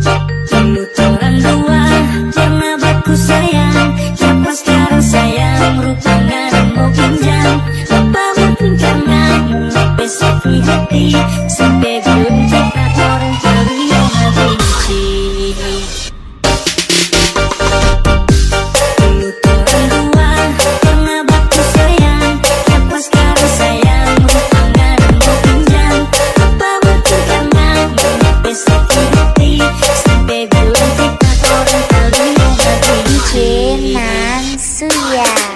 家。是呀